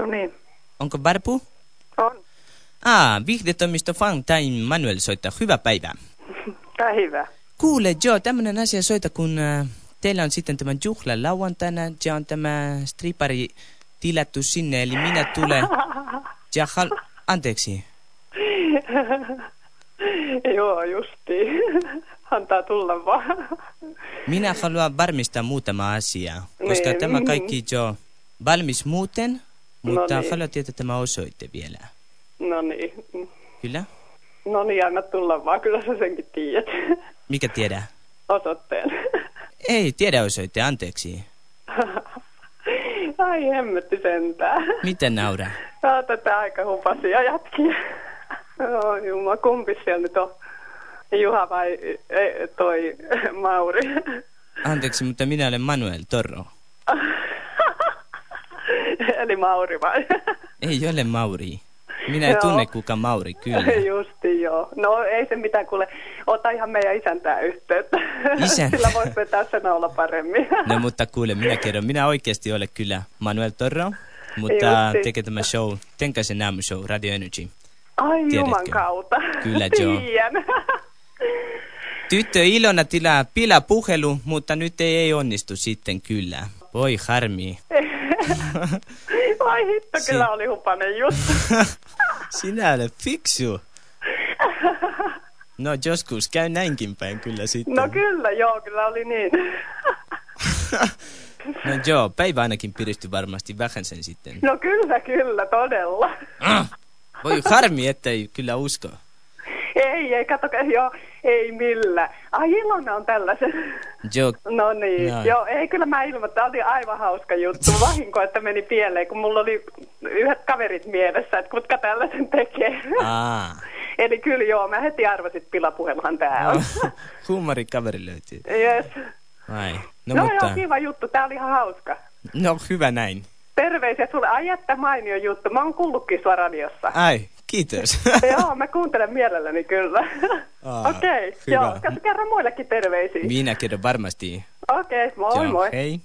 No niin, Onko Barpu? on. Ah, viihdetoimisto Fang Time Manuel soittaa. Hyvää päivää. Päivä. Kuule, joo, tämmönen asia soita, kun äh, teillä on sitten tämän juhla lauantaina ja on tämä stripari tilattu sinne, eli minä tulen. Ja hal... Anteeksi. Joo, justi. Antaa tulla vaan. Minä haluan varmistaa muutama asia, koska Niin. tämä kaikki jo valmis muuten, mutta No niin. tietää tämä osoite vielä. No niin. Kyllä? No niin, anna tulla vaan. Kyllä sä senkin tiedät. Mikä tiedä? Osoitteen. Ei, tiedä osoite, anteeksi. Ai hemmetti sentään. Miten naura? Tää tätä aika hupasia jätkiä. Joo, jumma, kumpi siellä nyt on? Juha vai e, toi Mauri? Anteeksi, mutta minä olen Manuel Torro. Eli Mauri vai? Ei ole Mauri. Minä en tunne kuka Mauri, kyllä. Justi joo. No ei se mitään, kuule. Ota ihan meidän isäntää yhteyttä. Isäntä. Sillä voisi vetää sen olla paremmin. No mutta kuule, minä kerron, minä oikeasti olen kyllä Manuel Torro, mutta Justi. tekee tämä show, Tenkasen aamushow, Radio Energy. Ai Tiedätkö? juman kautta. Kyllä, joo. Tyttö Ilona tilaa pilapuhelu, mutta nyt ei, ei onnistu sitten kyllä. Voi harmi. Ai hitto, Si- kyllä oli hupanen juttu. Sinä olet fiksu. No joskus käy näinkin päin kyllä sitten. No kyllä, joo, kyllä oli niin. No joo, päivä ainakin piristyi varmasti vähän sen sitten. No kyllä, kyllä, todella. Ah, voi harmi, ettei kyllä usko. Ei, ei, kato, joo, ei millään. Ai Ilona on tällaisen. Joo, No niin, Joo. joo, ei kyllä mä ilmoittaa, oli aivan hauska juttu. Vahinko, että meni pieleen, kun mulla oli yhdet kaverit mielessä, että kutka tällaisen tekee. aa. Eli kyllä joo, mä heti arvasin, että pilapuheluhan tää on. Huumorikaveri löytyy. yes. Ai. No, No, no mutta, joo, kiva juttu, tää oli ihan hauska. no hyvä näin. Terveisiä sulle. Ai jättä mainio juttu. Mä oon kuullutkin sua radiossa. Ai, kiitos. joo, mä kuuntelen mielelläni kyllä. Okei, okay, hyvä. joo. Kerro muillekin terveisiä. Minä kerron varmasti. Okei, okay, moi Joo, moi. Hei.